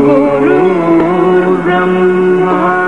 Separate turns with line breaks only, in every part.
Guru Brahma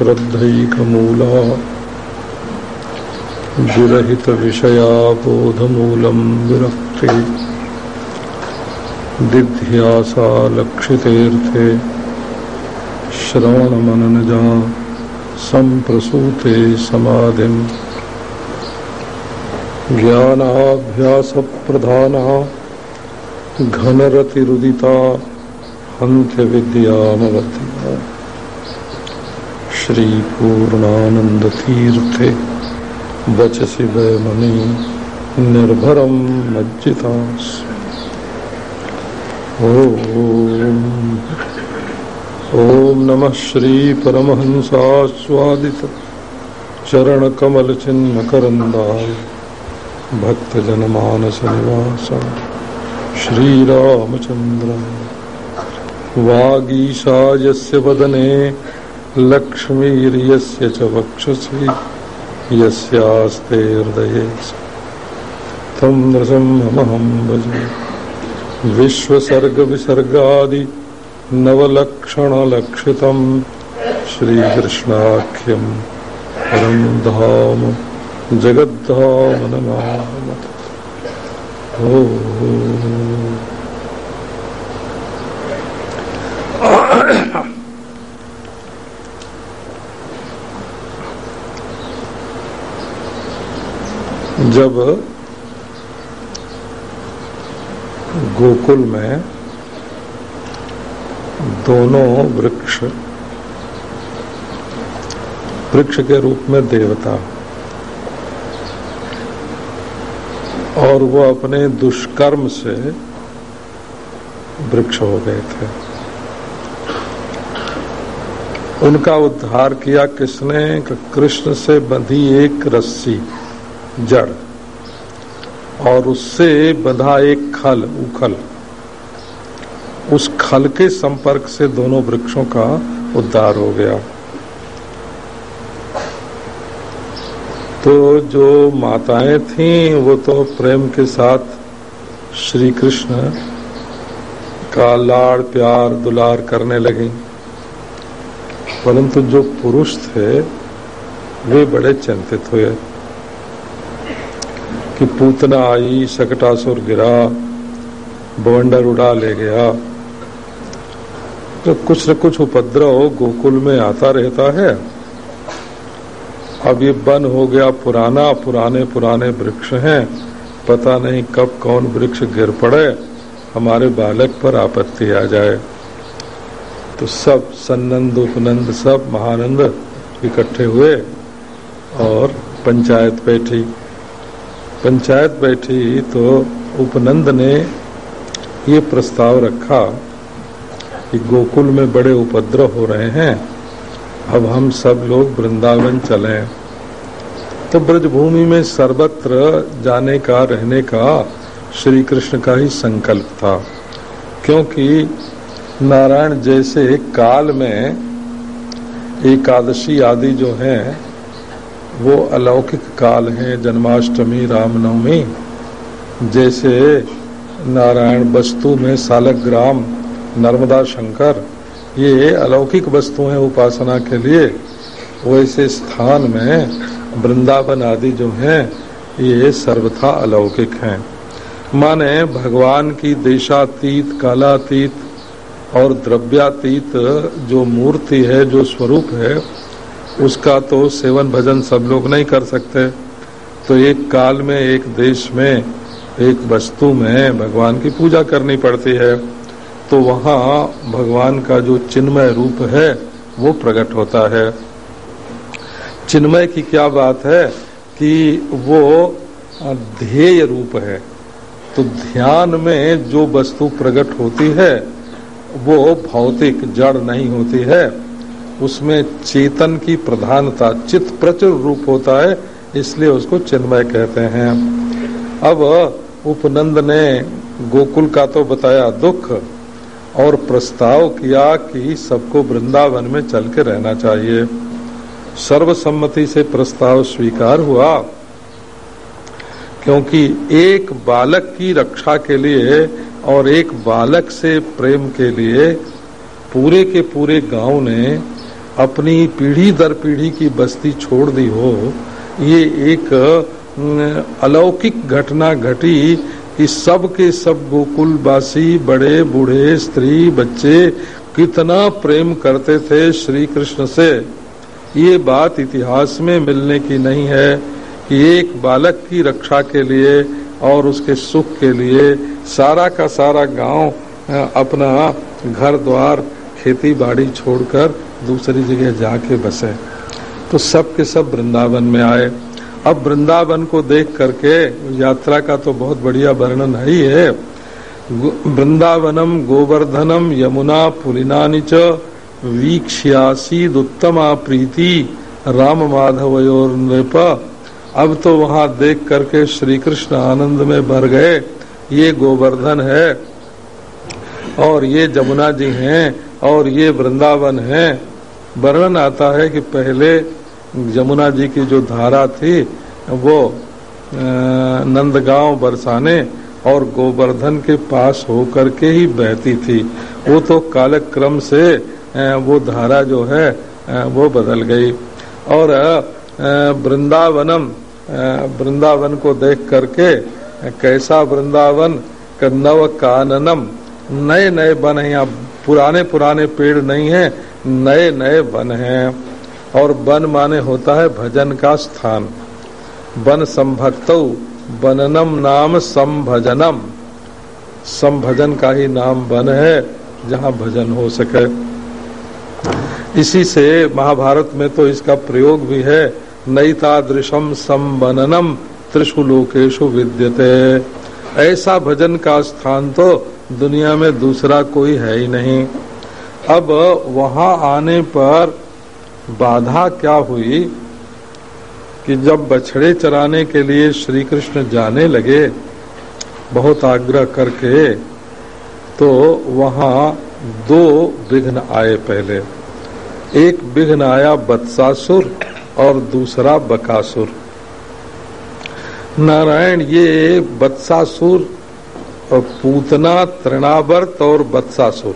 श्रद्धैकमूला।
विरहित विषयाबोधमूलं विरक्ति। दिध्यासा लक्षितेऽर्थे श्रवणमननजा सम्प्रसूते समाधिम्। ज्ञानाभ्यासप्रधानः। घनरतिरुदिता। हन्त्यविद्यामवद्या श्रीपूर्णानन्दतीर्थे वचसि वयमणि निर्भरं मज्जितास्मि ॐ ॐ नमः श्रीपरमहंसास्वादित चरणकमलचिन्मकरन्दाय भक्तजनमानसनिवास श्रीरामचन्द्र वागीशा यस्य वदने लक्ष्मीर्यस्य च वक्षसि, यस्यास्ते हृदये तं नृसिंहमहं भजे। विश्वसर्गविसर्गादि नवलक्षणलक्षितं श्रीकृष्णाख्यं परं धाम, जगद्धाम नमामः। ॐ जब गोकुल में दोनों वृक्ष वृक्ष के रूप में देवता और वो अपने दुष्कर्म से वृक्ष हो गए थे। उनका उद्धार किया किसने? कृष्ण से बंधी एक रस्सी। जड़, और उससे बंधा एक खल, उखल। उस खल के संपर्क से दोनों वृक्षों का उद्धार हो गया। तो जो माताएँ थीं, वो तो प्रेम के साथ श्री कृष्ण का लाड़ प्यार दुलार करने लगी। परंतु जो पुरुष थे, वे बड़े चिंतित हुए। कि पूतना आई सकटासुर गिरा, बवंडर उड़ा ले गया। तो कुछ न कुछ उपद्रव गोकुल में आता रहता है। अब ये बन हो गया पुराना, पुराने पुराने वृक्ष हैं। पता नहीं कब कौन वृक्ष गिर पड़े, हमारे बालक पर आपत्ति आ जाए। तो सब सन्नंद, उपनंद सब महानंद इकट्ठे हुए और पंचायत बैठी। पंचायत बैठी तो उपनंद ने ये प्रस्ताव रखा कि गोकुल में बड़े उपद्रव हो रहे हैं, अब हम सब लोग वृंदावन चलें। तो ब्रजभूमि में सर्वत्र जाने का, रहने का श्री कृष्ण का ही संकल्प था। क्योंकि नारायण जैसे काल में एकादशी आदि जो हैं वो अलौकिक काल है जन्माष्टमी रामनवमी। जैसे नारायण वस्तु में सालक ग्राम नर्मदा शंकर, ये अलौकिक वस्तु हैं उपासना के लिए। वैसे स्थान में वृंदावन आदि जो हैं, ये सर्वथा अलौकिक हैं। माने भगवान की देशातीत, कालातीत और द्रव्यातीत जो मूर्ति है, जो स्वरूप है उसका तो सेवन भजन सब लोग नहीं कर सकते। तो एक काल में, एक देश में, एक वस्तु में भगवान की पूजा करनी पड़ती है। तो वहाँ भगवान का जो चिन्मय रूप है, वो प्रकट होता है। चिन्मय की क्या बात है कि वो ध्येय रूप है। तो ध्यान में जो वस्तु प्रकट होती है, वो भौतिक जड़ नहीं होती है। उसमें चेतन की प्रधानता चित प्रचुर रूप होता है, इसलिए उसको चिन्मय कहते हैं। अब उपनंद ने गोकुल का तो बताया दुख और प्रस्ताव किया कि सबको वृंदावन में चल के रहना चाहिए। सर्वसम्मति से प्रस्ताव स्वीकार हुआ, क्योंकि एक बालक की रक्षा के लिए और एक बालक से प्रेम के लिए पूरे के पूरे गाँव ने अपनी पीढ़ी दर पीढ़ी की बस्ती छोड़ दी हो, ये एक अलौकिक घटना घटी कि सब के सब गोकुलवासी, बड़े, बूढ़े, स्त्री, बच्चे, कितना प्रेम करते थे श्री कृष्ण से। ये बात इतिहास में मिलने की नहीं है कि एक बालक की रक्षा के लिए और उसके सुख के लिए सारा का सारा गाँव अपना घर द्वार, खेती बाड़ी छोड़कर दूसरी जगह जाके बसे। तो सब के सब वृंदावन में आए। अब वृंदावन को देख करके यात्रा का तो बहुत बढ़िया वर्णन है ही है। वृंदावनम गोवर्धनम यमुना पुलिनानि च वीक्ष्यासीद उत्तमा प्रीति राम माधवयोर नृप अब तो वहाँ देख करके श्री कृष्ण आनंद में भर गए। ये गोवर्धन है और ये जमुना जी हैं और ये वृंदावन है। वर्णन आता है कि पहले जमुना जी की जो धारा थी, वो नंदगांव बरसाने और गोवर्धन के पास होकर के ही बहती थी। वो तो कालक्रम से वो धारा जो है वो बदल गई। और वृंदावनम वृंदावन को देख करके, कैसा वृंदावन नव काननम नए नए बन यहाँ पुराने पुराने पेड़ नहीं है, नए नए वन हैं। और वन माने होता है भजन का स्थान। वन संभक्त बननम नाम संभजनम। संभजन का ही नाम वन है, जहाँ भजन हो सके। इसी से महाभारत में तो इसका प्रयोग भी है, नैतादृशम संबननम त्रिशु लोकेशु विद्यते। ऐसा भजन का स्थान तो दुनिया में दूसरा कोई है ही नहीं। अब वहाँ आने पर बाधा क्या हुई कि जब बछड़े चराने के लिए श्री कृष्ण जाने लगे बहुत आग्रह करके तो वहाँ दो विघ्न आए पहले। एक विघ्न आया बत्सासुर और दूसरा बकासुर। नारायण, ये बत्सासुर और पूतना, तृणावर्त और बत्सासुर।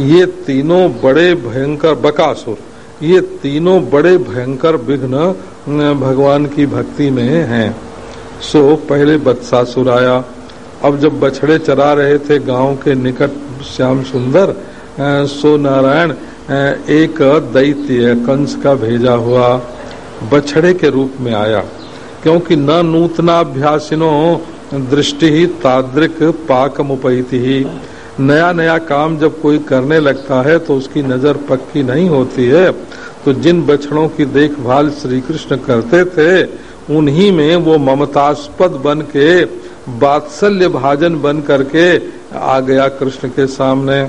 ये तीनों बड़े भयंकर, बकासुर। ये तीनों बड़े भयंकर विघ्न भगवान की भक्ति में हैं। सो, पहले बत्सासुर आया। अब जब बछड़े चरा रहे थे गाँव के निकट श्याम सुंदर सो नारायण एक दैत्य कंस का भेजा हुआ बछड़े के रूप में आया। क्योंकि न नूतनाभ्यासिनो दृष्टि ही ताद्रिक पाक उपैति ही नया नया काम जब कोई करने लगता है तो उसकी नज़र पक्की नहीं होती है। तो जिन बछड़ों की देखभाल श्री कृष्ण करते थे, उन्हीं में वो ममतास्पद बन के, बात्सल्य भाजन बन करके आ गया कृष्ण के सामने।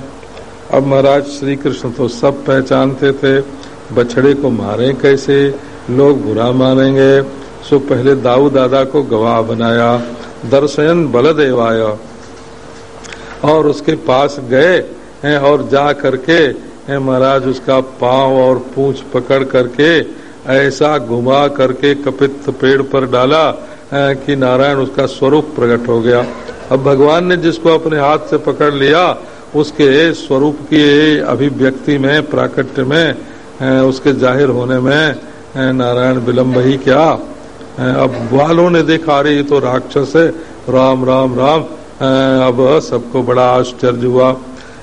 अब महाराज श्री कृष्ण तो सब पहचानते थे। बछड़े को मारे कैसे? लोग बुरा मानेंगे। सो पहले दाऊ दादा को गवाह बनाया। दर्शयन बलदेवाय। और उसके पास गए हैं और जा करके, हैं महाराज, उसका पाँव और पूछ पकड़ करके, ऐसा घुमा करके कपित पेड़ पर डाला कि नारायण उसका स्वरूप प्रकट हो गया। अब भगवान ने जिसको अपने हाथ से पकड़ लिया, उसके स्वरूप की अभिव्यक्ति में, प्राकट्य में उसके ज़ाहिर होने में नारायण विलम्ब ही क्या अब वालों ने देखा, अरे, ये तो राक्षस है। राम राम राम। अब सबको बड़ा आश्चर्य हुआ।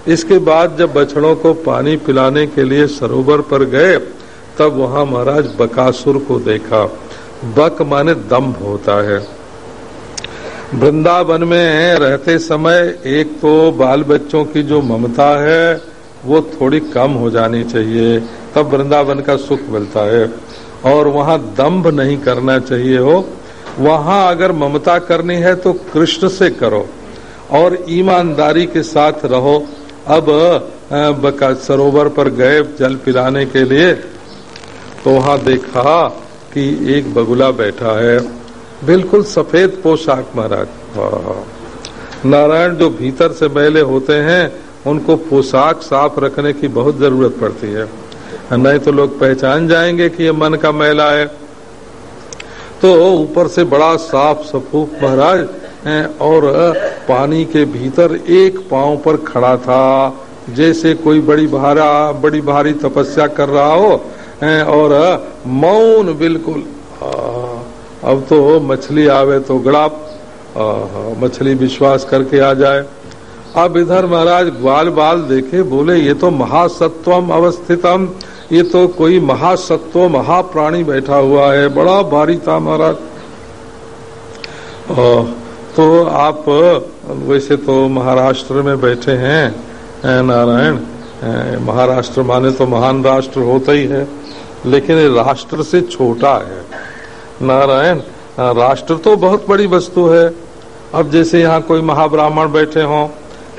इसके बाद जब बछड़ों को पानी पिलाने के लिए सरोवर पर गए, तब वहाँ महाराज बकासुर को देखा। बक माने दम्भ होता है। वृंदावन में रहते समय एक तो बाल बच्चों की जो ममता है, वो थोड़ी कम हो जानी चाहिए। तब वृंदावन का सुख मिलता है। और वहाँ दम्भ नहीं करना चाहिए हो। वहाँ अगर ममता करनी है तो कृष्ण से करो और ईमानदारी के साथ रहो। अब सरोवर पर गए जल पिलाने के लिए तो वहाँ देखा कि एक बगुला बैठा है। बिल्कुल सफ़ेद पोशाक महाराज। नारायण जो भीतर से मैले होते हैं, उनको पोशाक साफ़ रखने की बहुत ज़रूरत पड़ती है। नहीं तो लोग पहचान जाएँगे कि ये मन का मैला है। तो ऊपर से बड़ा साफ़ सफूक महाराज और पानी के भीतर एक पाँव पर खड़ा था। जैसे कोई बड़ी भारा, बड़ी भारी तपस्या कर रहा हो और मौन बिल्कुल अब तो मछली आवे तो गड़ाप मछली विश्वास करके आ जाए। अब इधर महाराज ग्वाल बाल देखे, बोले, ये तो महासत्वम अवस्थितम, ये तो कोई महासत्व, महाप्राणी बैठा हुआ है, बड़ा भारी था महाराज। तो आप, वैसे तो महाराष्ट्र में बैठे हैं नारायण महाराष्ट्र माने तो महान राष्ट्र होता ही है, लेकिन राष्ट्र से छोटा है। नारायण, राष्ट्र तो बहुत बड़ी वस्तु है, अब जैसे यहाँ कोई महाब्राह्मण बैठे हों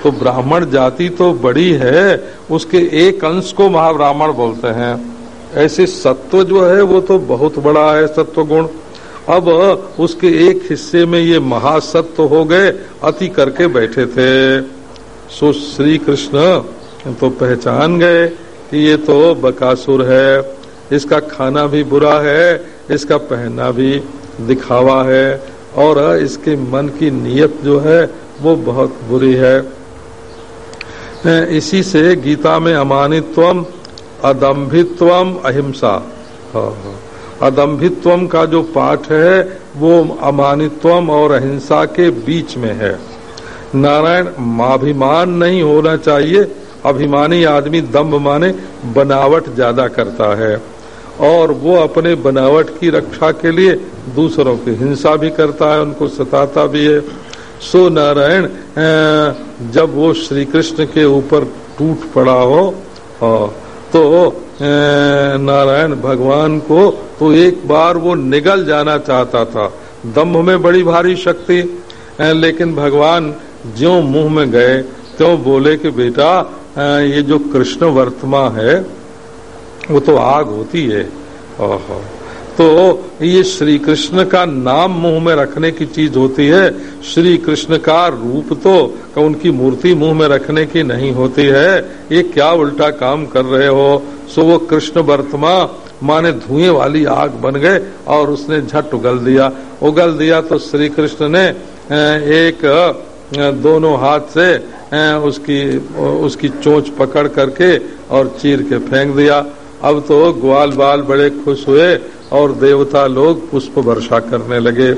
तो ब्राह्मण जाति तो बड़ी है, उसके एक अंश को महाब्राह्मण बोलते हैं। ऐसे सत्व जो है, वो तो बहुत बड़ा है सत्व गुण अब उसके एक हिस्से में ये महासत्व हो गए, अति करके बैठे थे। सो श्री कृष्ण तो पहचान गए कि ये तो बकासुर है। इसका खाना भी बुरा है, इसका पहनना भी दिखावा है, और इसके मन की नीयत जो है, वो बहुत बुरी है। इसी से गीता में अमानित्वम अदम्भित्वम अहिंसा। हाँ, हाँ। अदम्भित्वम का जो पाठ है वो अमानित्वम और अहिंसा के बीच में है। नारायण माभिमान नहीं होना चाहिए। अभिमानी आदमी दम्भ माने बनावट ज़्यादा करता है। और वो अपने बनावट की रक्षा के लिए दूसरों की हिंसा भी करता है उनको सताता भी है। सो नारायण जब वो श्री कृष्ण के ऊपर टूट पड़ा हो तो नारायण भगवान को तो एक बार वो निगल जाना चाहता था। दम्भ में बड़ी भारी शक्ति लेकिन भगवान ज्यो मुँह में गए, त्यों बोले कि बेटा ये जो कृष्ण वर्तमा है, वो तो आग होती है। ओहो। तो ये श्री कृष्ण का नाम मुँह में रखने की चीज़ होती है। श्री कृष्ण का रूप तो उनकी मूर्ति मुँह में रखने की नहीं होती है। ये क्या उल्टा काम कर रहे हो? सो वो कृष्ण वर्तमा माने धुएँ वाली आग बन गए और उसने झट उगल दिया। उगल दिया तो श्री कृष्ण ने एक दोनों हाथ से उसकी उसकी चोंच पकड़ करके और चीर के फेंक दिया। अब तो ग्वाल बाल बड़े खुश हुए। और देवता लोग पुष्प वर्षा करने लगे।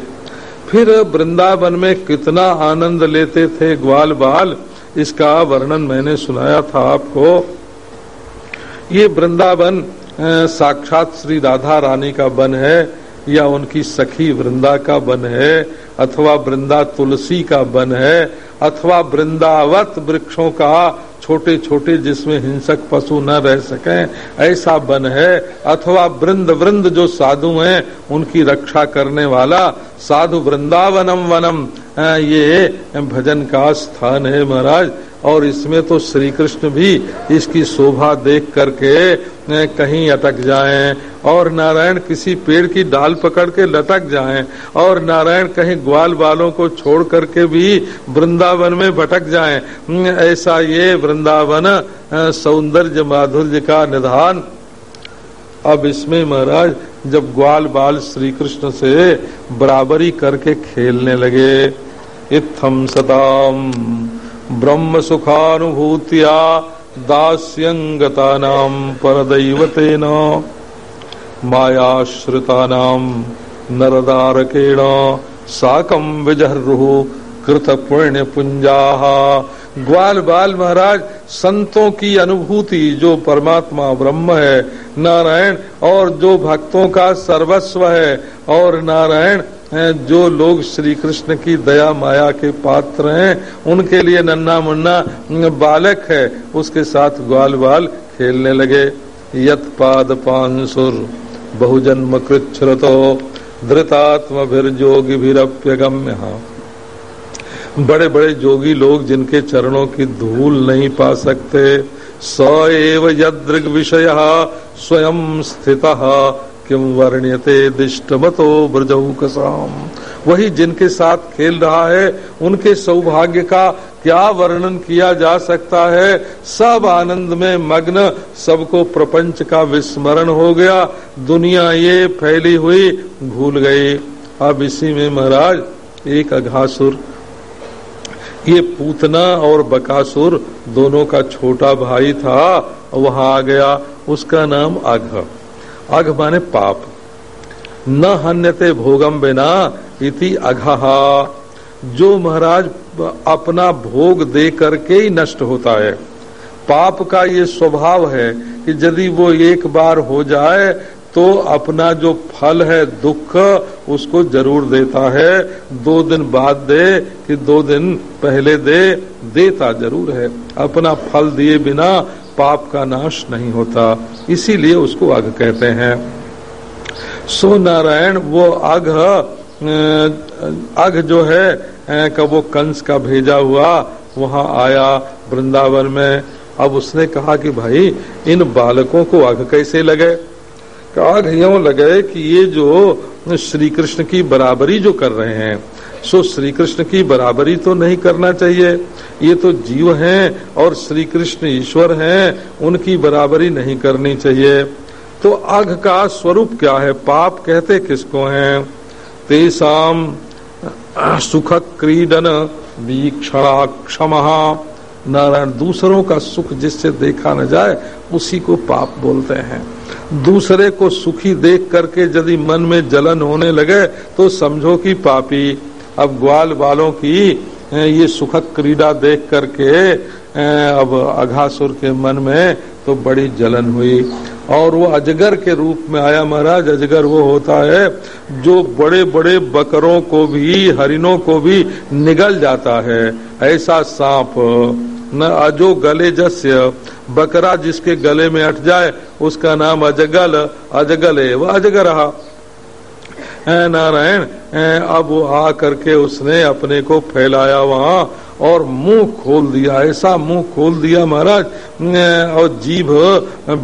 फिर वृंदावन में कितना आनंद लेते थे ग्वाल बाल, इसका वर्णन मैंने सुनाया था आपको। ये वृंदावन साक्षात श्री राधा रानी का वन है, या उनकी सखी वृंदा का वन है, अथवा वृंदा तुलसी का वन है, अथवा वृंदावत वृक्षों का छोटे छोटे जिसमें हिंसक पशु न रह सके, ऐसा वन है, अथवा वृंद वृंद जो साधु हैं, उनकी रक्षा करने वाला साधु वृंदावनम वनम ये भजन का स्थान है महाराज। और इसमें तो श्री कृष्ण भी इसकी शोभा देख करके कहीं अटक जाएँ, और नारायण किसी पेड़ की डाल पकड़ के लटक जाएँ, और नारायण कहीं ग्वाल बालों को छोड़ करके भी वृंदावन में भटक जाएँ। ऐसा ये वृंदावन सौंदर्य माधुर्य का निधान। अब इसमें महाराज, जब ग्वाल बाल श्री कृष्ण से बराबरी करके खेलने लगे इत्थम सताम ब्रह्म सुखानुभूतिया दास्यंगता नाम परदैवतेन मायाश्रिता नरदारकेण साकम विजहरु कृत पुण्य पुंजा ग्वाल बाल महाराज, संतों की अनुभूति जो परमात्मा ब्रह्म है, नारायण और जो भक्तों का सर्वस्व है, और नारायण जो लोग श्री कृष्ण की दया माया के पात्र हैं, उनके लिए नन्ना मुन्ना बालक है, उसके साथ ग्वाल बाल खेलने लगे। यत पाद पांसुर, बहुजन्म कृच्छ्रतो धृतात्म भीर जोगी भीरप्यगम्य बड़े बड़े जोगी लोग जिनके चरणों की धूल नहीं पा सकते, स एव यदृग विषय स्वयं स्थित किम वर्ण्यते दिष्टमतो ब्रजौकसाम वही जिनके साथ खेल रहा है, उनके सौभाग्य का क्या वर्णन किया जा सकता है? सब आनंद में मग्न, सबको प्रपंच का विस्मरण हो गया। दुनिया ये फैली हुई भूल गई। अब इसी में महाराज, एक अघासुर। ये पूतना और बकासुर दोनों का छोटा भाई था, वहाँ आ गया। उसका नाम आघ। अघ माने पाप। न हन्यते भोगम बिना इति अघहा जो महाराज अपना भोग दे करके ही नष्ट होता है। पाप का ये स्वभाव है कि यदि वो एक बार हो जाए तो अपना जो फल है, दुख, उसको ज़रूर देता है। दो दिन बाद दे कि दो दिन पहले दे, देता ज़रूर है। अपना फल दिए बिना पाप का नाश नहीं होता। इसीलिए उसको अघ कहते हैं। सो नारायण वो अघ अघ जो है का वो कंस का भेजा हुआ, वहाँ आया वृंदावन में। अब उसने कहा कि भाई, इन बालकों को अघ कैसे लगे? आग यूँ लगे कि ये जो श्री कृष्ण की बराबरी जो कर रहे हैं सो श्री कृष्ण की बराबरी तो नहीं करना चाहिए। ये तो जीव हैं और श्री कृष्ण ईश्वर हैं, उनकी बराबरी नहीं करनी चाहिए। तो अघ का स्वरूप क्या है? पाप कहते किसको हैं? तेसाम सुख क्रीडन वीक्षणा क्षम नारायण, दूसरों का सुख जिससे देखा न जाए, उसी को पाप बोलते हैं। दूसरे को सुखी देख करके यदि मन में जलन होने लगे तो समझो कि पापी। अब ग्वाल वालों की ये सुखद क्रीड़ा देख करके अब अघासुर के मन में तो बड़ी जलन हुई। और वो अजगर के रूप में आया महाराज, अजगर वो होता है जो बड़े बड़े बकरों को भी, हरिणों को भी निगल जाता है। ऐसा सांप, न अजो गले जस्य, बकरा जिसके गले में अट जाए, उसका नाम अजगल अजगल है वह अजगर रहा नारायण अब वो आ करके उसने अपने को फैलाया वहाँ और मुँह खोल दिया, ऐसा मुँह खोल दिया महाराज और जीभ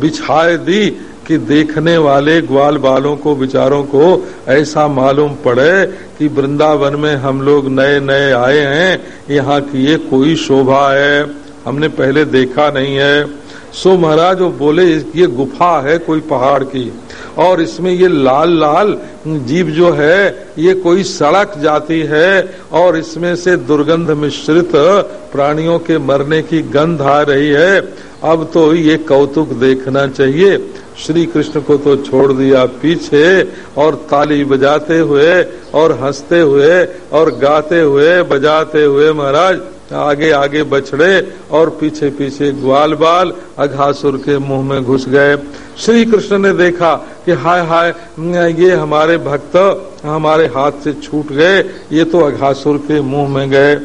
बिछाए दी कि देखने वाले ग्वाल बालों को, विचारों को ऐसा मालूम पड़े कि वृंदावन में हम लोग नए नए आए हैं, यहाँ की ये कोई शोभा है, हमने पहले देखा नहीं है। सो महाराज, वो बोले, ये गुफा है कोई पहाड़ की, और इसमें ये लाल लाल जीव जो है, ये कोई सड़क जाती है, और इसमें से दुर्गंध मिश्रित प्राणियों के मरने की गंध आ रही है। अब तो ये कौतुक देखना चाहिए। श्री कृष्ण को तो छोड़ दिया पीछे, और ताली बजाते हुए, और हँसते हुए, और गाते हुए, बजाते हुए महाराज आगे आगे बछड़े और पीछे पीछे ग्वाल बाल अघासुर के मुँह में घुस गए। श्री कृष्ण ने देखा कि हाय हाय, ये हमारे भक्त हमारे हाथ से छूट गए, ये तो अघासुर के मुँह में गए।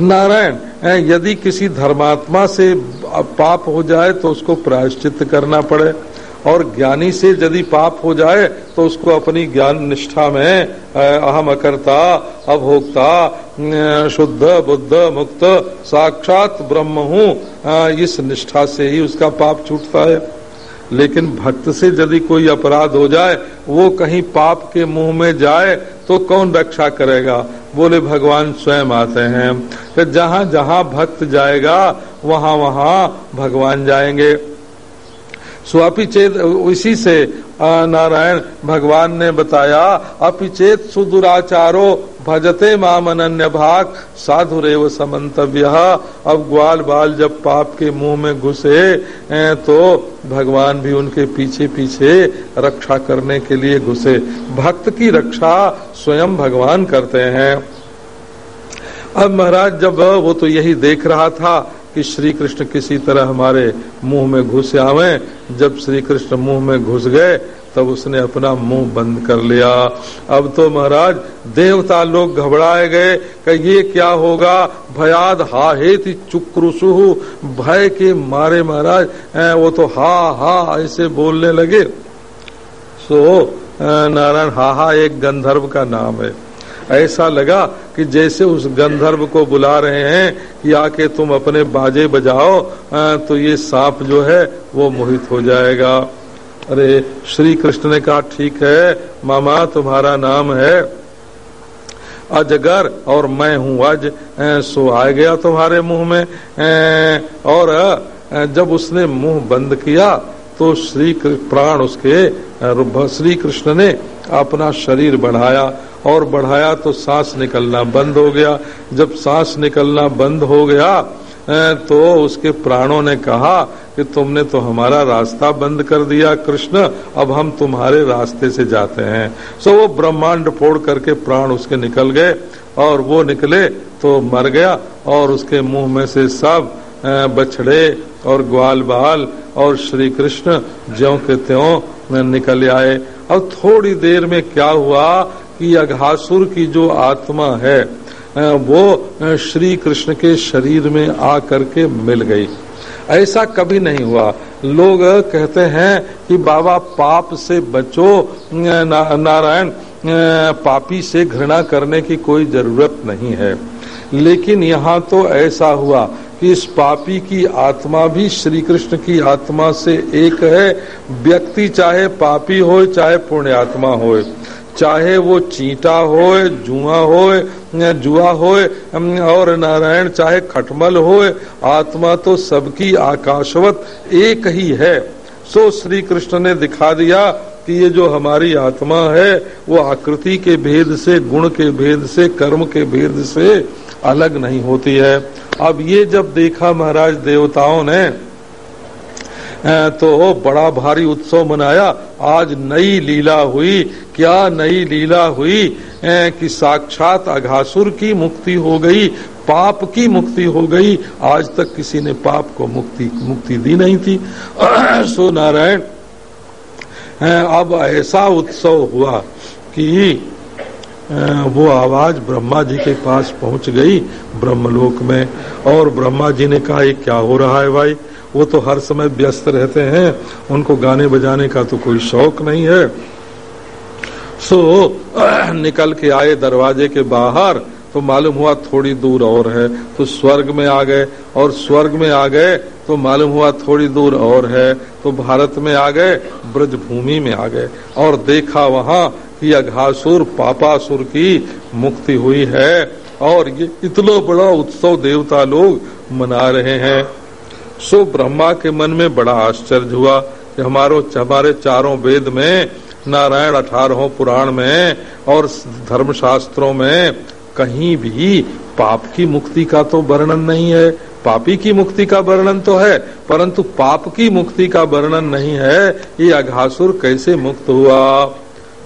नारायण, यदि किसी धर्मात्मा से पाप हो जाए तो उसको प्रायश्चित करना पड़े। और ज्ञानी से यदि पाप हो जाए तो उसको अपनी ज्ञान निष्ठा में अहम अकर्ता, अभोक्ता शुद्ध, बुद्ध, मुक्त, साक्षात ब्रह्म हूँ इस निष्ठा से ही उसका पाप छूटता है लेकिन भक्त से यदि कोई अपराध हो जाए, वो कहीं पाप के मुँह में जाए तो कौन रक्षा करेगा? बोले, भगवान स्वयं आते हैं। कि जहाँ जहाँ भक्त जाएगा वहाँ वहाँ भगवान जाएँगे। चेत इसी से नारायण भगवान ने बताया, अपिचेत सुदुराचारो भजते माम भाग साधु रेव समन्तव्य। अब ग्वाल बाल जब पाप के मुँह में घुसे तो भगवान भी उनके पीछे पीछे रक्षा करने के लिए घुसे। भक्त की रक्षा स्वयं भगवान करते हैं। अब महाराज जब वो तो यही देख रहा था कि श्री कृष्ण किसी तरह हमारे मुँह में घुस आवे। जब श्री कृष्ण मुँह में घुस गए, तब उसने अपना मुँह बंद कर लिया। अब तो महाराज, देवता लोग घबराए गए कि ये क्या होगा? भयाद हा हेति चुक्रुसु। भय के मारे महाराज वो तो हा हा, ऐसे बोलने लगे। सो नारायण, हा हा एक गंधर्व का नाम है। ऐसा लगा कि जैसे उस गंधर्व को बुला रहे हैं कि आके तुम अपने बाजे बजाओ तो ये सांप जो है, वो मोहित हो जाएगा। अरे श्री कृष्ण ने कहा, ठीक है, मामा, तुम्हारा नाम है अजगर और मैं हूँ अज सो आ गया तुम्हारे मुँह में और जब उसने मुँह बंद किया तो श्री प्राण उसके श्री कृष्ण ने अपना शरीर बढ़ाया। और बढ़ाया तो सांस निकलना बंद हो गया। जब सांस निकलना बंद हो गया तो उसके प्राणों ने कहा कि तुमने तो हमारा रास्ता बंद कर दिया, कृष्ण, अब हम तुम्हारे रास्ते से जाते हैं। सो वो ब्रह्मांड फोड़ करके प्राण उसके निकल गए और वो निकले तो मर गया और उसके मुँह में से सब बछड़े और ग्वाल बाल और श्री कृष्ण ज्यो के त्यों निकल आए। और थोड़ी देर में क्या हुआ कि अघासुर की जो आत्मा है वो श्री कृष्ण के शरीर में आ करके मिल गई। ऐसा कभी नहीं हुआ। लोग कहते हैं कि बाबा पाप से बचो ना, नारायण पापी से घृणा करने की कोई ज़रूरत नहीं है। लेकिन यहाँ तो ऐसा हुआ कि इस पापी की आत्मा भी श्री कृष्ण की आत्मा से एक है। व्यक्ति चाहे पापी हो चाहे पुण्य आत्मा हो चाहे वो चीटा हो जुआ हो जुआ हो और नारायण चाहे खटमल हो आत्मा तो सबकी आकाशवत एक ही है। सो श्री कृष्ण ने दिखा दिया कि ये जो हमारी आत्मा है, वो आकृति के भेद से, गुण के भेद से, कर्म के भेद से अलग नहीं होती है। अब ये जब देखा महाराज देवताओं ने तो बड़ा भारी उत्सव मनाया। आज नई लीला हुई। क्या नई लीला हुई? कि साक्षात अघासुर की मुक्ति हो गई, पाप की मुक्ति हो गई। आज तक किसी ने पाप को मुक्ति मुक्ति दी नहीं थी। सो नारायण अब ऐसा उत्सव हुआ कि वो आवाज़ ब्रह्मा जी के पास पहुँच गई ब्रह्मलोक में। और ब्रह्मा जी ने कहा, ये क्या हो रहा है भाई? वो तो हर समय व्यस्त रहते हैं, उनको गाने बजाने का तो कोई शौक नहीं है। सो, निकल के आए दरवाजे के बाहर तो मालूम हुआ थोड़ी दूर और है तो स्वर्ग में आ गए, और स्वर्ग में आ गए तो मालूम हुआ थोड़ी दूर और है तो भारत में आ गए ब्रज भूमि में आ गए, और देखा वहाँ कि अघासुर, पापासुर की मुक्ति हुई है, और ये इतना बड़ा उत्सव देवता लोग मना रहे हैं। सो ब्रह्मा के मन में बड़ा आश्चर्य हुआ कि हमारो, हमारे चारों वेद में, नारायण अठारहों पुराण में और धर्मशास्त्रों में कहीं भी पाप की मुक्ति का तो वर्णन नहीं है। पापी की मुक्ति का वर्णन तो है, परंतु पाप की मुक्ति का वर्णन नहीं है। ये अघासुर कैसे मुक्त हुआ?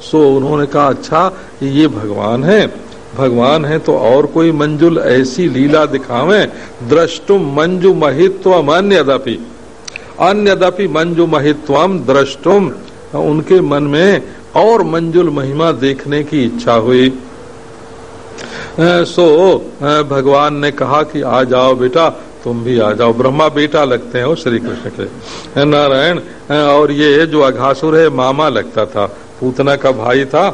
सो उन्होंने कहा अच्छा ये भगवान है। भगवान है तो और कोई मंजुल ऐसी लीला दिखावे। द्रष्टुम मंजु महित्व अन्यदपि। अन्यदपि मंजु महित्वम द्रष्टुम। उनके मन में और मंजुल महिमा देखने की इच्छा हुई। सो भगवान ने कहा कि आ जाओ बेटा, तुम भी आ जाओ। ब्रह्मा बेटा लगते हैं वो श्री कृष्ण के नारायण और ये जो अघासुर है, मामा लगता था। पूतना का भाई था।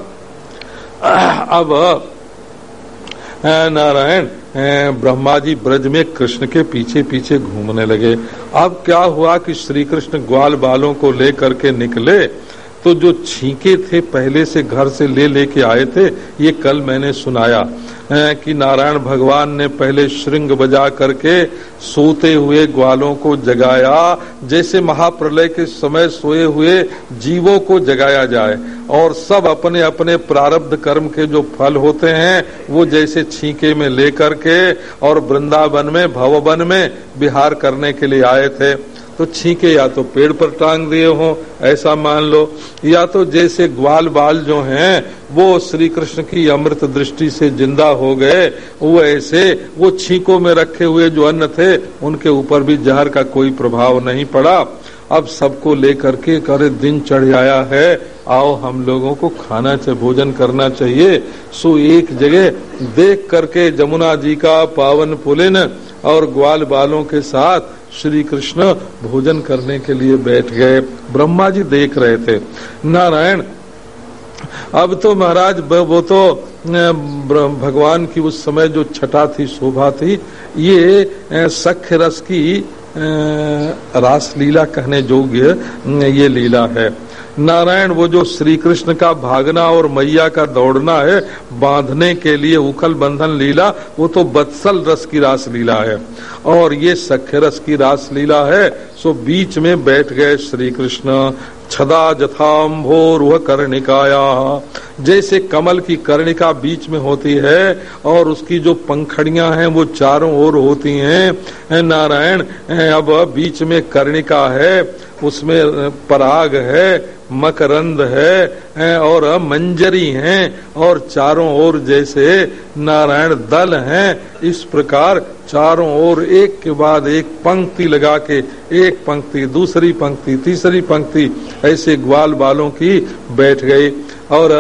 अब नारायण। ब्रह्मा जी ब्रज में कृष्ण के पीछे पीछे घूमने लगे। अब क्या हुआ कि श्री कृष्ण ग्वाल बालों को लेकर के निकले? तो जो छींके थे पहले से घर से ले लेके आए थे, ये कल मैंने सुनाया कि नारायण भगवान ने पहले श्रृंग बजा करके सोते हुए ग्वालों को जगाया, जैसे महाप्रलय के समय सोए हुए जीवों को जगाया जाए, और सब अपने अपने प्रारब्ध कर्म के जो फल होते हैं, वो जैसे छींके में लेकर के और वृंदावन में, भववन में बिहार करने के लिए आए थे। तो छीके या तो पेड़ पर टांग दिए हो, ऐसा मान लो। या तो जैसे ग्वाल बाल जो हैं, वो श्री कृष्ण की अमृत दृष्टि से ज़िंदा हो गए, वो ऐसे, वो छीकों में रखे हुए जो अन्न थे, उनके ऊपर भी जहर का कोई प्रभाव नहीं पड़ा। अब सबको लेकर के करे दिन चढ़ आया है, आओ हम लोगों को खाना चाहिए भोजन करना चाहिए। सो एक जगह देख करके जमुना जी का पावन पुलिन और ग्वाल बालों के साथ श्री कृष्ण भोजन करने के लिए बैठ गए। ब्रह्मा जी देख रहे थे। नारायण, अब तो महाराज वो तो भगवान की उस समय जो छटा थी, शोभा थी, ये सख्य रस की रास लीला कहने योग्य ये लीला है। नारायण, वो जो श्री कृष्ण का भागना और मैया का दौड़ना है, बांधने के लिए उखल बंधन लीला, वो तो बत्सल रस की रास लीला है। और ये सख्य रस की रास लीला है, सो बीच में बैठ गए श्री कृष्ण छदा जथाम्भोरुह कर्णिकाया। जैसे कमल की कर्णिका बीच में होती है, और उसकी जो पंखड़ियाँ हैं, वो चारों ओर होती हैं। नारायण अब बीच में कर्णिका है उसमें पराग है, मकरंद है और मंजरी हैं, और चारों ओर जैसे नारायण दल हैं, इस प्रकार चारों ओर एक के बाद एक पंक्ति लगा के, एक पंक्ति, दूसरी पंक्ति, तीसरी पंक्ति, ऐसे ग्वाल बालों की बैठ गई। और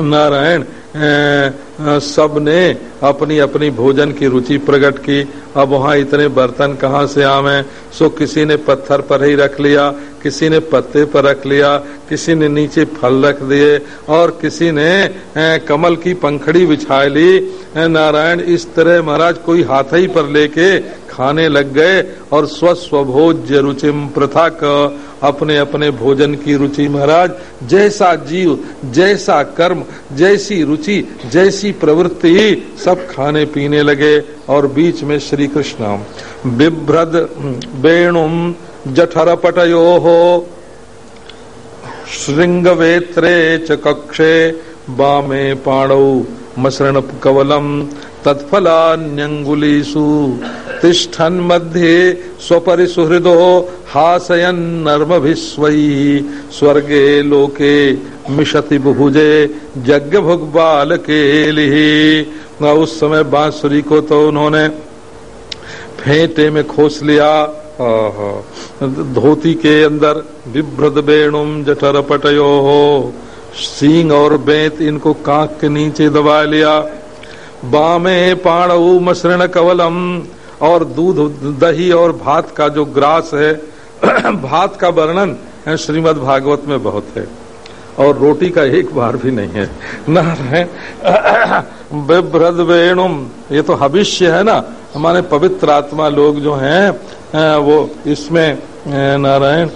नारायण सबने अपनी अपनी भोजन की रुचि प्रकट की। अब वहाँ इतने बर्तन कहाँ से आवे? सो किसी ने पत्थर पर ही रख लिया, किसी ने पत्ते पर रख लिया, किसी ने नीचे फल रख दिए, और किसी ने कमल की पंखड़ी बिछा ली। नारायण, इस तरह महाराज कोई हाथ ही पर लेके खाने लग गए, और स्वस्वभोज्य रुचिम प्रथा अपने अपने भोजन की रुचि, महाराज। जैसा जीव, जैसा कर्म, जैसी रुचि, जैसी प्रवृत्ति, सब खाने पीने लगे और बीच में श्री कृष्ण बिभ्रद वेणुम जठर पटयो हो श्रृंग वेत्रे च कक्षे, बामे पाणौ मसृण कवलम तत्फलान्यंगुलीसु तिष्ठन मध्ये स्वपरिसुहृदो हासयन नर्म भिस्वई स्वर्गे लोके मिशति बुभुजे यज्ञ भुग बाल के लिए उस समय बांसुरी को तो उन्होंने फेंटे में खोस लिया। धोती के अंदर विभ्रद बेणुम जठर पटयो हो। सींग और बेत इनको कांक के नीचे दबा लिया। बामे पाणऊ मसृण कवलम और दूध, दही और भात का जो ग्रास है, भात का वर्णन श्रीमद् भागवत में बहुत है। और रोटी का एक बार भी नहीं है। नारायण वेणुम, ये तो हविष्य है ना? हमारे पवित्र आत्मा लोग जो हैं वो इसमें नारायण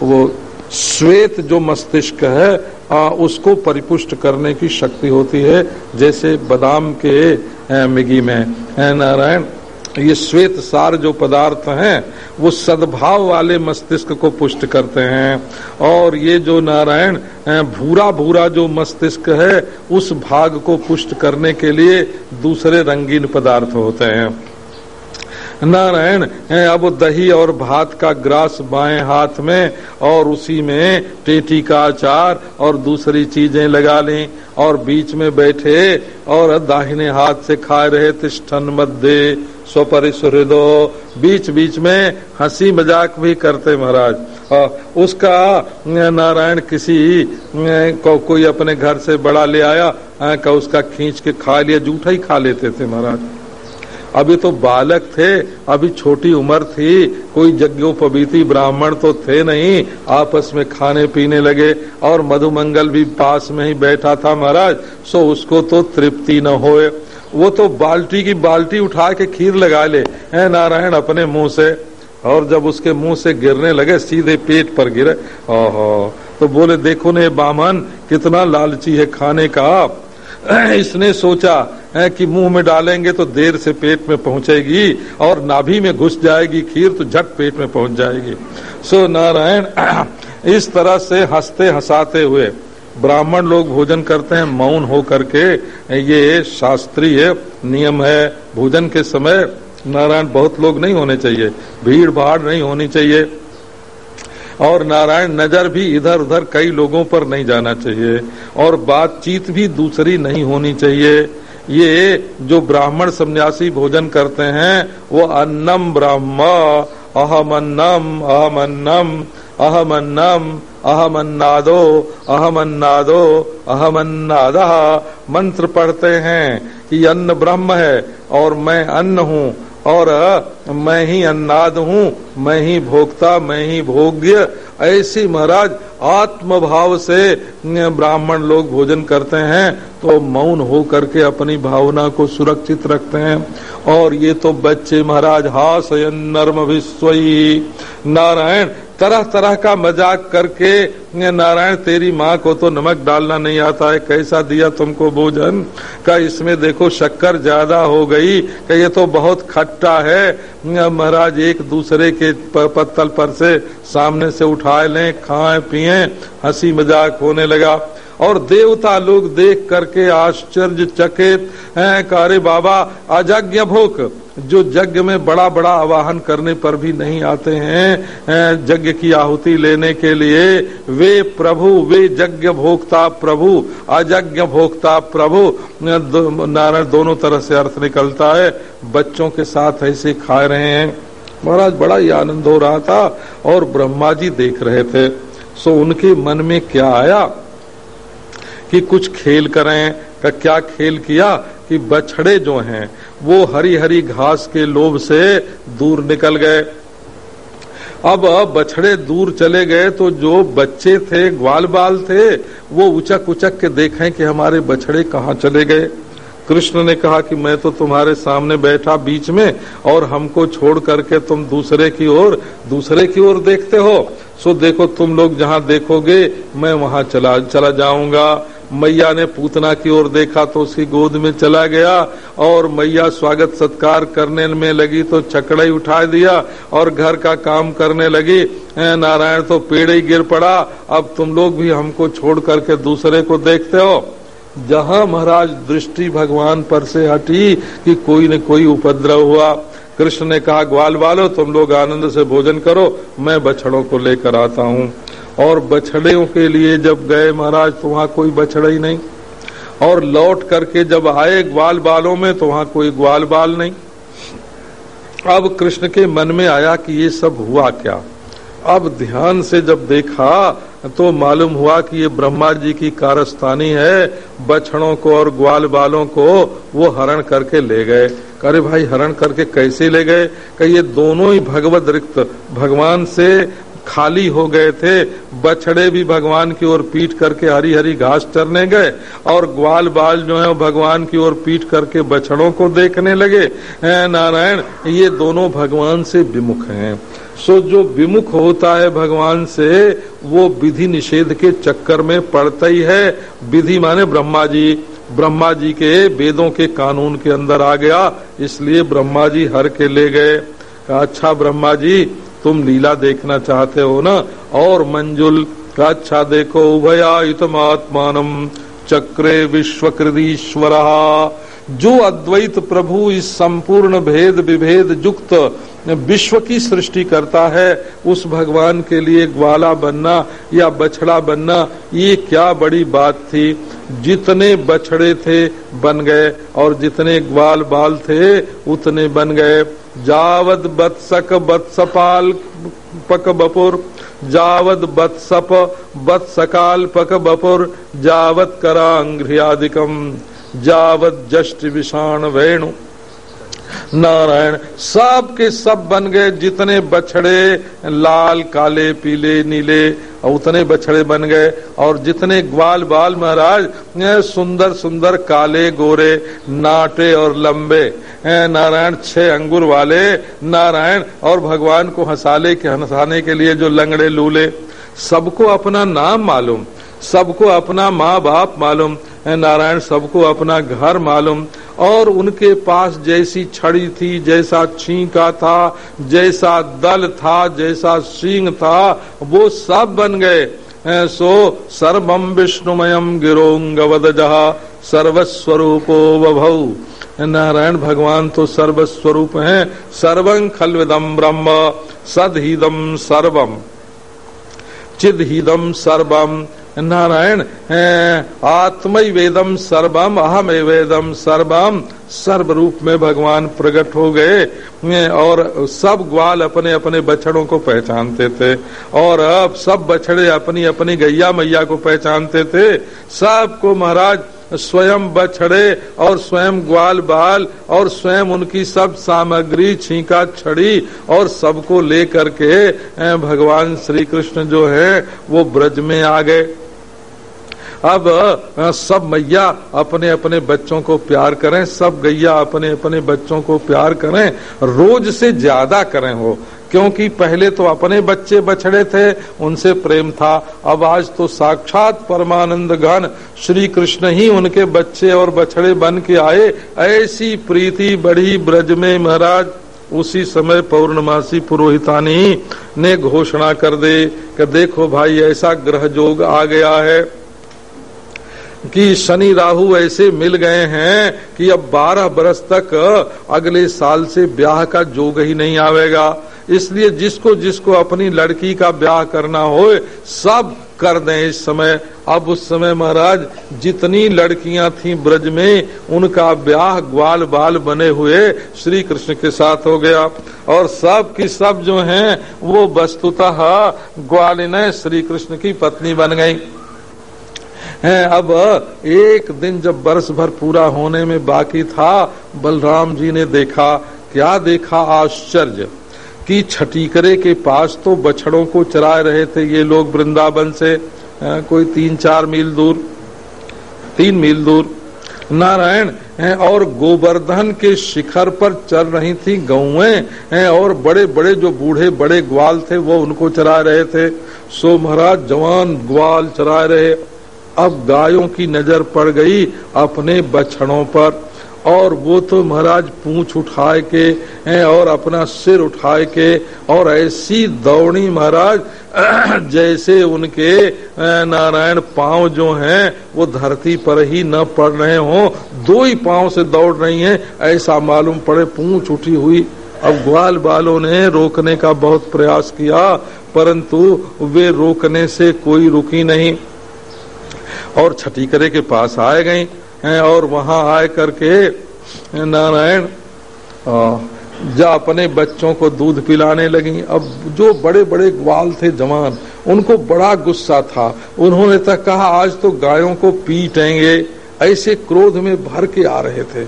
वो श्वेत जो मस्तिष्क है उसको परिपुष्ट करने की शक्ति होती है, जैसे बादाम के मिगी में। नारायण ये श्वेत सार जो पदार्थ हैं, वो सद्भाव वाले मस्तिष्क को पुष्ट करते हैं। और ये जो नारायण भूरा भूरा जो मस्तिष्क है, उस भाग को पुष्ट करने के लिए दूसरे रंगीन पदार्थ होते हैं। नारायण अब दही और भात का ग्रास बाएँ हाथ में और उसी में टेटी का अचार और दूसरी चीज़ें लगा ली और बीच में बैठे और दाहिने हाथ से खा रहे तिष्ठन मध्य स्वपरिसुहृदो बीच बीच में हँसी मज़ाक भी करते महाराज। उसका नारायण किसी को, कोई अपने घर से बड़ा ले आया का उसका खींच के खा लिया, जूठा ही खा लेते थे महाराज। अभी तो बालक थे, अभी छोटी उम्र थी, कोई जग्योपवीति ब्राह्मण तो थे नहीं, आपस में खाने पीने लगे, और मधुमंगल भी पास में ही बैठा था महाराज, सो उसको तो तृप्ति न होए। वो तो बाल्टी की बाल्टी उठा के खीर लगा ले। है नारायण, अपने मुँह से। और जब उसके मुँह से गिरने लगे, सीधे पेट पर गिरे, ओहो तो बोले, देखो ने बामन, कितना लालची है खाने का इसने सोचा है कि मुँह में डालेंगे तो देर से पेट में पहुंचेगी, और नाभि में घुस जाएगी खीर तो झट पेट में पहुँच जाएगी। सो नारायण, इस तरह से हँसते हंसाते हुए ब्राह्मण लोग भोजन करते हैं, मौन हो करके ये शास्त्रीय नियम है, भोजन के समय नारायण बहुत लोग नहीं होने चाहिए, भीड़ भाड़ नहीं होनी चाहिए, और नारायण नज़र भी इधर उधर कई लोगों पर नहीं जाना चाहिए, और बातचीत भी दूसरी नहीं होनी चाहिए, ये जो ब्राह्मण सन्यासी भोजन करते हैं, वो अन्नम ब्राह्म अहम अन्नम अहम अन्नम अहम अन्नम अहमन्नादो अहमन्नादो, अहमन्नाद मंत्र पढ़ते हैं कि अन्न ब्रह्म है और मैं अन्न हूँ और मैं ही अन्नाद हूँ, मैं ही भोक्ता, मैं ही भोग्य। ऐसी महाराज आत्म भाव से ब्राह्मण लोग भोजन करते हैं तो मौन हो करके अपनी भावना को सुरक्षित रखते हैं। और ये तो बच्चे महाराज हास नर्म विश्वई नारायण तरह तरह का मज़ाक करके नारायण, तेरी माँ को तो नमक डालना नहीं आता है, कैसा दिया तुमको भोजन? का इसमें देखो, शक्कर ज़्यादा हो गई कि ये तो बहुत खट्टा है। महाराज, एक दूसरे के पत्तल पर से सामने से उठाए लें, खाएँ, पिए। हँसी मज़ाक होने लगा। और देवता लोग देख करके आश्चर्य चकित हैं, कारे बाबा, अजज्ञ भोग, जो यज्ञ में बड़ा बड़ा आवाहन करने पर भी नहीं आते हैं यज्ञ की आहुति लेने के लिए। वे प्रभु, वे यज्ञ भोक्ता प्रभु, अजज्ञ भोक्ता प्रभु। नारायण दोनों तरह से अर्थ निकलता है। बच्चों के साथ ऐसे खा रहे हैं। महाराज, बड़ा ही आनंद हो रहा था और ब्रह्मा जी देख रहे थे। सो उनके मन में क्या आया? कि कुछ खेल करें, का क्या खेल किया कि बछड़े जो हैं, वो हरी हरी घास के लोभ से दूर निकल गए। अब बछड़े दूर चले गए तो जो बच्चे थे ग्वाल बाल थे, वो उचक उचक के देखें कि हमारे बछड़े कहाँ चले गए। कृष्ण ने कहा कि मैं तो तुम्हारे सामने बैठा बीच में और हमको छोड़ करके तुम दूसरे की ओर, दूसरे की ओर देखते हो। सो देखो, तुम लोग जहाँ देखोगे, मैं वहाँ चला चला जाऊँगा। मैया ने पूतना की ओर देखा तो उसकी गोद में चला गया और मैया स्वागत सत्कार करने में लगी तो चकड़ा ही उठा दिया और घर का काम करने लगी। नारायण तो पेड़ ही गिर पड़ा। अब तुम लोग भी हमको छोड़ करके दूसरे को देखते हो। जहाँ महाराज दृष्टि भगवान पर से हटी कि कोई न कोई उपद्रव हुआ। कृष्ण ने कहा, ग्वाल वालो, तुम लोग आनंद से भोजन करो, मैं बछड़ों को लेकर आता हूँ। और बछड़ों के लिए जब गए महाराज तो वहाँ कोई बछड़ा ही नहीं। और लौट करके जब आए ग्वाल बालों में तो वहाँ कोई ग्वाल बाल नहीं। अब कृष्ण के मन में आया कि ये सब हुआ क्या। अब ध्यान से जब देखा तो मालूम हुआ कि ये ब्रह्मा जी की कारस्तानी है। बछड़ों को और ग्वाल बालों को वो हरण करके ले गए। अरे भाई, हरण करके कैसे ले गए? कि ये दोनों ही भगवत रिक्त। भगवान से खाली हो गए थे, बछड़े भी भगवान की ओर पीट करके हरी हरी घास चरने गए और ग्वाल बाल जो है भगवान की ओर पीट करके बछड़ों को देखने लगे। नारायण, ये दोनों भगवान से विमुख हैं। सो जो विमुख होता है भगवान से, वो विधि निषेध के चक्कर में पड़ता ही है। विधि माने ब्रह्मा जी। ब्रह्मा जी के वेदों के कानून के अंदर आ गया, इसलिए ब्रह्मा जी हर के ले गए। अच्छा ब्रह्मा जी तुम लीला देखना चाहते हो ना? और मंजुल अच्छा देखो उभयायुतमात्मान चक्रे विश्वकृदीश्वर। जो अद्वैत प्रभु इस संपूर्ण भेद विभेद युक्त विश्व की सृष्टि करता है, उस भगवान के लिए ग्वाला बनना या बछड़ा बनना, ये क्या बड़ी बात थी। जितने बछड़े थे, बन गए, और जितने ग्वाल बाल थे, उतने बन गए। जावद बत्सक बत्सपाल पक बपुर, जावद बत्सप बत्सकाल पक बपुर जावत करांघ्रियादिकम जावत जष्ट विषाण वेणु। नारायण सब के सब बन गए जितने बछड़े, लाल, काले, पीले, नीले उतने बछड़े बन गए। और जितने ग्वाल बाल महाराज सुंदर सुंदर काले गोरे, नाटे और लंबे। नारायण, छह अंगुर वाले, नारायण, और भगवान को हंसाले के, हंसाने के लिए जो लंगड़े लूले। सबको अपना नाम मालूम, सबको अपना माँ बाप मालूम। नारायण, सबको अपना घर मालूम। और उनके पास जैसी छड़ी थी, जैसा छींका था, जैसा दल था, जैसा सिंह था, वो सब बन गए। सो सर्वम विष्णुमयम जहा सर्वस्वरूपो वभौ। नारायण, भगवान तो सर्वस्वरूप हैं, सर्वं खलविदम ब्रह्म सदहिदम सर्वम चिदहिदम सर्वम नारायण आत्म वेदम सर्वम अहम वेदम सर्वम। सर्व रूप में भगवान प्रकट हो गए। और सब ग्वाल अपने अपने बछड़ों को पहचानते थे। और अब सब बछड़े अपनी अपनी गैया मैया को पहचानते थे। सबको महाराज, स्वयं बछड़े और स्वयं ग्वाल बाल और स्वयं उनकी सब सामग्री, छीका, छड़ी और सबको लेकर के भगवान श्री कृष्ण जो है, वो ब्रज में आ गए। अब सब मैया अपने अपने बच्चों को प्यार करें, सब गैया अपने अपने बच्चों को प्यार करें, रोज से ज़्यादा करें हो क्योंकि पहले तो अपने बच्चे बछड़े थे, उनसे प्रेम था, अब आज तो साक्षात परमानंद घन श्री कृष्ण ही उनके बच्चे और बछड़े बन के आए, ऐसी प्रीति बढ़ी ब्रज में महाराज। उसी समय पौर्णमासी पुरोहितानी ने घोषणा कर दे, कि देखो भाई, ऐसा ग्रह जोग आ गया है। कि शनि राहु ऐसे मिल गए हैं कि अब 12 बरस तक अगले साल से ब्याह का जोग ही नहीं आवेगा। इसलिए जिसको जिसको अपनी लड़की का ब्याह करना हो सब कर दें इस समय। अब उस समय महाराज, जितनी लड़कियाँ थीं ब्रज में, उनका ब्याह ग्वाल बाल बने हुए श्री कृष्ण के साथ हो गया। और सब की सब जो हैं, वो वस्तुतः ग्वालिन श्री कृष्ण की पत्नी बन गई। हैं। अब एक दिन जब बरस भर पूरा होने में बाकी था, बलराम जी ने देखा, क्या देखा आश्चर्य कि छटीकरे के पास तो बछड़ों को चरा रहे थे ये लोग वृंदावन से। कोई तीन चार मील दूर, तीन मील दूर। नारायण और गोवर्धन के शिखर पर चल रही थी हैं, और बड़े बड़े जो बूढ़े बड़े ग्वाल थे वो उनको चरा रहे थे। सो महाराज, जवान ग्वाल चरा रहे। अब गायों की नज़र पड़ गई अपने बछड़ों पर। और वो तो महाराज पूछ उठाए के हैं और अपना सिर उठाए के, और ऐसी दौड़ी महाराज, जैसे उनके नारायण पाँव जो हैं, वो धरती पर ही न पड़ रहे हों। दो ही पाँव से दौड़ रही हैं, ऐसा मालूम पड़े पूछ उठी हुई। अब ग्वाल बालों ने रोकने का बहुत प्रयास किया, परंतु वे रोकने से कोई रुकी नहीं। और छठीकरे के पास आए गए और वहाँ आए करके नारायण जा अपने बच्चों को दूध पिलाने लगी। अब जो बड़े बड़े ग्वाल थे जवान, उनको बड़ा गुस्सा था। उन्होंने तक कहा, आज तो गायों को पीटेंगे ऐसे क्रोध में भर के आ रहे थे।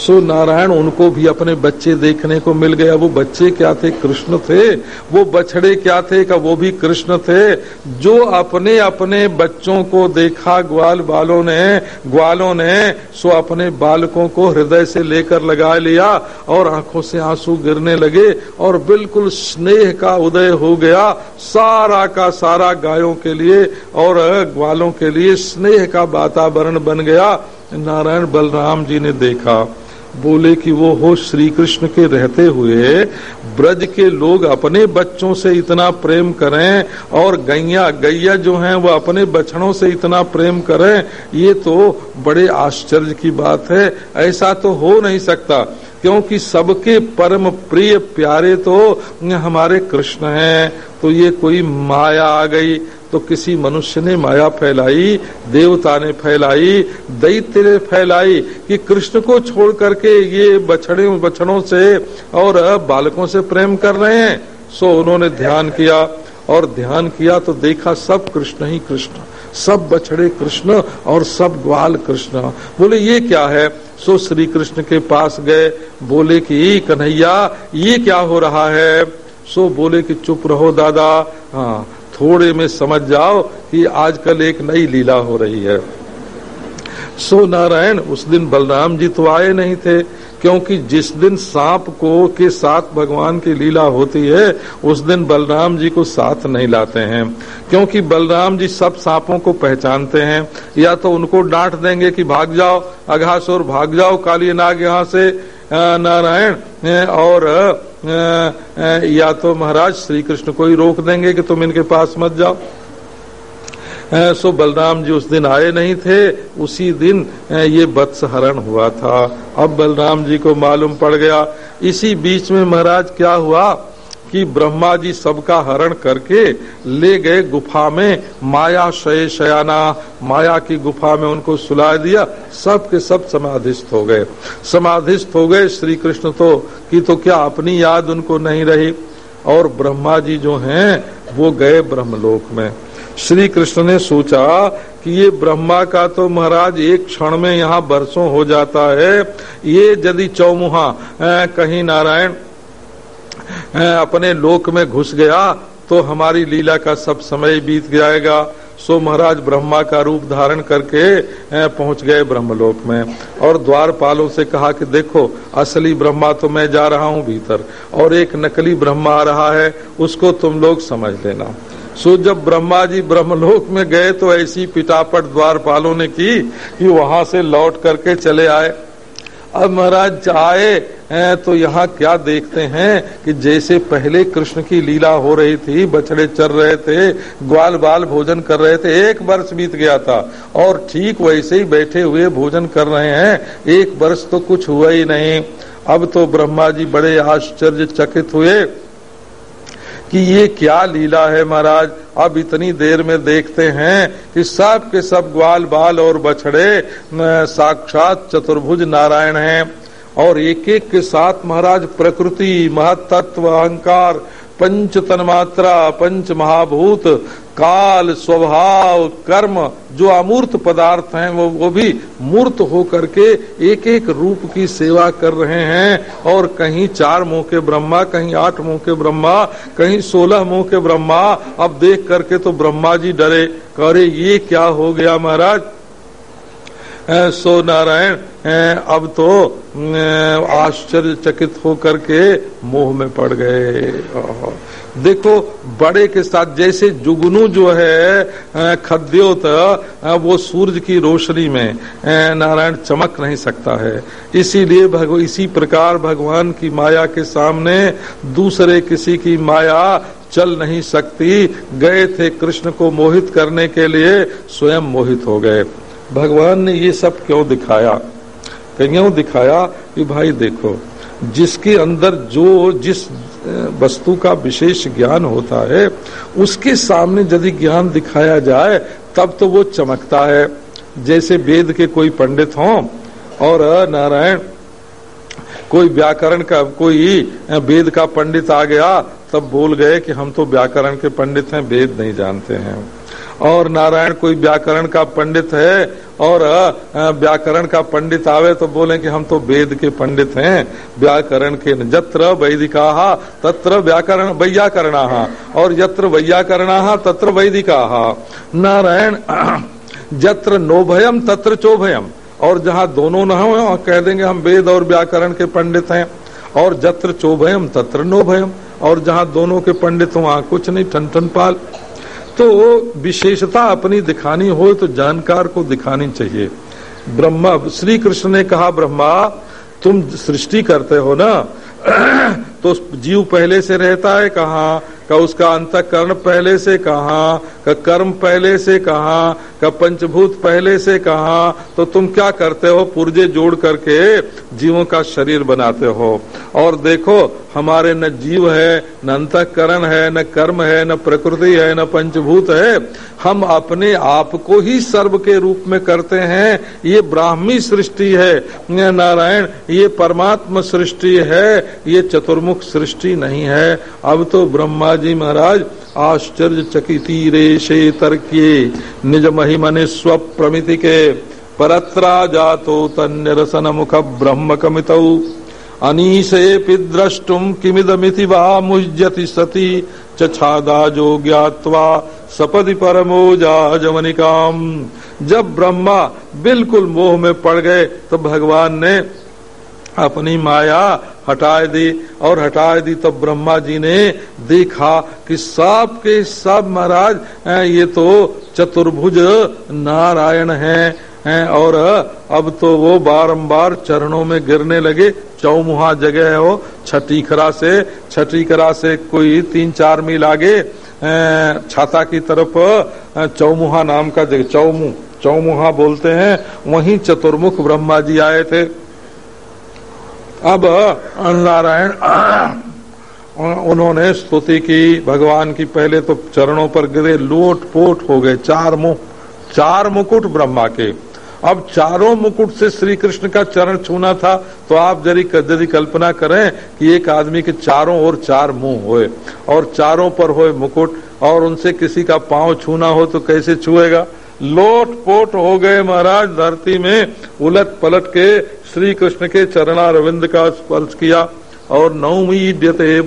सो नारायण उनको भी अपने बच्चे देखने को मिल गया। वो बच्चे क्या थे? कृष्ण थे। वो बछड़े क्या थे का वो भी कृष्ण थे। जो अपने अपने बच्चों को देखा ग्वाल बालों ने, ग्वालों ने, सो अपने बालकों को हृदय से लेकर लगा लिया और आँखों से आँसू गिरने लगे और बिल्कुल स्नेह का उदय हो गया सारा का सारा गायों के लिए और ग्वालों के लिए स्नेह का वातावरण बन गया। नारायण बलराम जी ने देखा। बोले कि वो हो श्री कृष्ण के रहते हुए, ब्रज के लोग अपने बच्चों से इतना प्रेम करें और गैया गैया जो हैं वो अपने बछड़ों से इतना प्रेम करें, ये तो बड़े आश्चर्य की बात है। ऐसा तो हो नहीं सकता, क्योंकि सबके परम प्रिय प्यारे तो हमारे कृष्ण हैं। तो ये कोई माया आ गई तो किसी मनुष्य ने माया फैलाई देवता ने फैलाई, दैत्य ने फैलाई कि कृष्ण को छोड़ करके ये बछड़े, बछड़ों से और बालकों से प्रेम कर रहे हैं। सो उन्होंने ध्यान किया और ध्यान किया तो देखा सब कृष्ण ही कृष्ण, सब बछड़े कृष्ण और सब ग्वाल कृष्ण। बोले, ये क्या है? सो श्री कृष्ण के पास गए, बोले कि कन्हैया, ये क्या हो रहा है? सो बोले कि, चुप रहो दादा। हाँ थोड़े में समझ जाओ कि आजकल एक नई लीला हो रही है। सो नारायण उस दिन बलराम जी तो आए नहीं थे, क्योंकि जिस दिन सांप को, के साथ भगवान की लीला होती है, उस दिन बलराम जी को साथ नहीं लाते हैं। क्योंकि बलराम जी सब सांपों को पहचानते हैं, या तो उनको डांट देंगे कि भाग जाओ, अघासुर, भाग जाओ, काली नाग यहाँ से नारायण और या तो महाराज श्री कृष्ण को ही रोक देंगे कि तुम इनके पास मत जाओ। सो बलराम जी उस दिन आए नहीं थे, उसी दिन ये वत्स हरण हुआ था। अब बलराम जी को मालूम पड़ गया, इसी बीच में महाराज क्या हुआ? कि ब्रह्मा जी सबका हरण करके ले गए गुफा में। माया शय शयाना, माया की गुफा में उनको सुला दिया। सब के सब समाधिस्थ हो गए। समाधिस्थ हो गए श्री कृष्ण तो कि तो क्या अपनी याद उनको नहीं रही? और ब्रह्मा जी जो हैं, वो गए ब्रह्मलोक में। श्री कृष्ण ने सोचा कि ये ब्रह्मा का तो महाराज एक क्षण में यहाँ बरसों हो जाता है। ये यदि चौमुहा कहीं नारायण अपने लोक में घुस गया तो हमारी लीला का सब समय बीत जाएगा। सो महाराज ब्रह्मा का रूप धारण करके पहुँच गए ब्रह्मलोक में। और द्वारपालों से कहा कि देखो, असली ब्रह्मा तो मैं जा रहा हूँ भीतर, और एक नकली ब्रह्मा आ रहा है, उसको तुम लोग समझ लेना। सो जब ब्रह्मा जी ब्रह्मलोक में गए तो ऐसी पिटापट द्वारपालों ने की कि वहाँ से लौट करके चले आए। अब महाराज आए तो यहाँ क्या देखते हैं कि जैसे पहले कृष्ण की लीला हो रही थी, बछड़े चर रहे थे, ग्वाल बाल भोजन कर रहे थे, एक वर्ष बीत गया था। और ठीक वैसे ही बैठे हुए भोजन कर रहे हैं, एक वर्ष तो कुछ हुआ ही नहीं। अब तो ब्रह्मा जी बड़े आश्चर्य चकित हुए। कि ये क्या लीला है महाराज? अब इतनी देर में देखते हैं कि सब के सब ग्वाल बाल और बछड़े साक्षात चतुर्भुज नारायण हैं। और एक एक के साथ महाराज प्रकृति महतत्व अहंकार पंच तन्मात्रा पंच महाभूत काल, स्वभाव, कर्म, जो अमूर्त पदार्थ हैं, वो वो भी मूर्त होकर के एक एक रूप की सेवा कर रहे हैं। और कहीं चार मुँह के ब्रह्मा, कहीं आठ मुँह के ब्रह्मा, कहीं सोलह मुँह के ब्रह्मा, अब देख करके तो ब्रह्मा जी डरे। करे ये क्या हो गया महाराज? सो नारायण अब तो आश्चर्यचकित होकर के मोह में पड़ गए। देखो, बड़े के साथ जैसे जुगनू जो है खद्योत वो सूरज की रोशनी में नारायण चमक नहीं सकता है। इसीलिए इसी प्रकार भगवान की माया के सामने दूसरे किसी की माया चल नहीं सकती। गए थे कृष्ण को मोहित करने के लिए, स्वयं मोहित हो गए। भगवान ने ये सब क्यों दिखाया? क्यों दिखाया? कि भाई देखो, जिसके अंदर जो, जिस वस्तु का विशेष ज्ञान होता है, उसके सामने यदि ज्ञान दिखाया जाए, तब तो वो चमकता है। जैसे वेद के कोई पंडित हों, और नारायण, कोई व्याकरण का, कोई वेद का पंडित आ गया, तब बोल गए कि हम तो व्याकरण के पंडित हैं, वेद नहीं जानते हैं। और नारायण कोई व्याकरण का पंडित है और व्याकरण का पंडित आवे तो बोले कि हम तो वेद के पंडित हैं। व्याकरण के जत्र वैदिका, तत्र व्याकरण वैयाकरणा। और यत्र वैयाकरणा, तत्र वैदिका। नारायण, जत्र नोभयम तत्र चोभयम और जहाँ दोनों न हो कह देंगे हम वेद और व्याकरण के पंडित हैं। और जत्र चोभयम तत्र नोभयम और जहाँ दोनों के पंडित वहाँ कुछ नहीं ठन ठन पाल तो विशेषता अपनी दिखानी हो तो जानकार को दिखानी चाहिए। ब्रह्मा श्री कृष्ण ने कहा, ब्रह्मा, तुम सृष्टि करते हो ना? तो जीव पहले से रहता है कहा? का उसका अंतकरण पहले से कहा? का कर्म पहले से कहाँ? का पंचभूत पहले से कहा तो तुम क्या करते हो? पुर्जे जोड़ करके जीवों का शरीर बनाते हो। और देखो, हमारे न जीव है, न अंतकरण है, न कर्म है, न प्रकृति है, न पंचभूत है। हम अपने आप को ही सर्व के रूप में करते हैं। ये ब्राह्मी सृष्टि है। नारायण, ये परमात्मा सृष्टि है। ये चतुर्मुख सृष्टि नहीं है। अब तो ब्रह्मा जी महाराज आश्चर्य चकिती रेशे तर्क्ये निज महिमने स्वप्रमिति के परत्रा जातो तन्यरसन मुख ब्रह्म कमित अनीशे द्रष्टुम किमिदमिति वा मुह्यति सति। चछादा जो ज्ञात्वा सपदि परमोजा जवनिकाम जब ब्रह्मा बिल्कुल मोह में पड़ गए तो भगवान ने अपनी माया हटा दी और हटा दी तो ब्रह्मा जी ने देखा कि सब के सब महाराज ये तो चतुर्भुज नारायण हैं हैं और अब तो वो बारंबार चरणों में गिरने लगे। चौमुहा जगह है वो छठीखरा से छठीखरा से कोई तीन चार मील आगे छाता की तरफ़ चौमुहा नाम का जगह चौमुह चौमुहा बोलते हैं, वहीं चतुर्मुख ब्रह्मा जी आए थे। अब नारायण उन्होंने स्तुति की, भगवान की पहले तो चरणों पर गिरे, लोट पोट हो गए, चार मुख, चार मुकुट ब्रह्मा के। अब चारों मुकुट से श्री कृष्ण का चरण छूना था तो आप जरी यदि कल्पना करें कि एक आदमी के चारों ओर चार मुँह होए, और चारों पर होए मुकुट, और उनसे किसी का पाँव छूना हो तो कैसे छुएगा? लोट पोट हो गए महाराज, धरती में उलट पलट के श्री कृष्ण के चरणारविंद का स्पर्श किया और नवमी ड्यते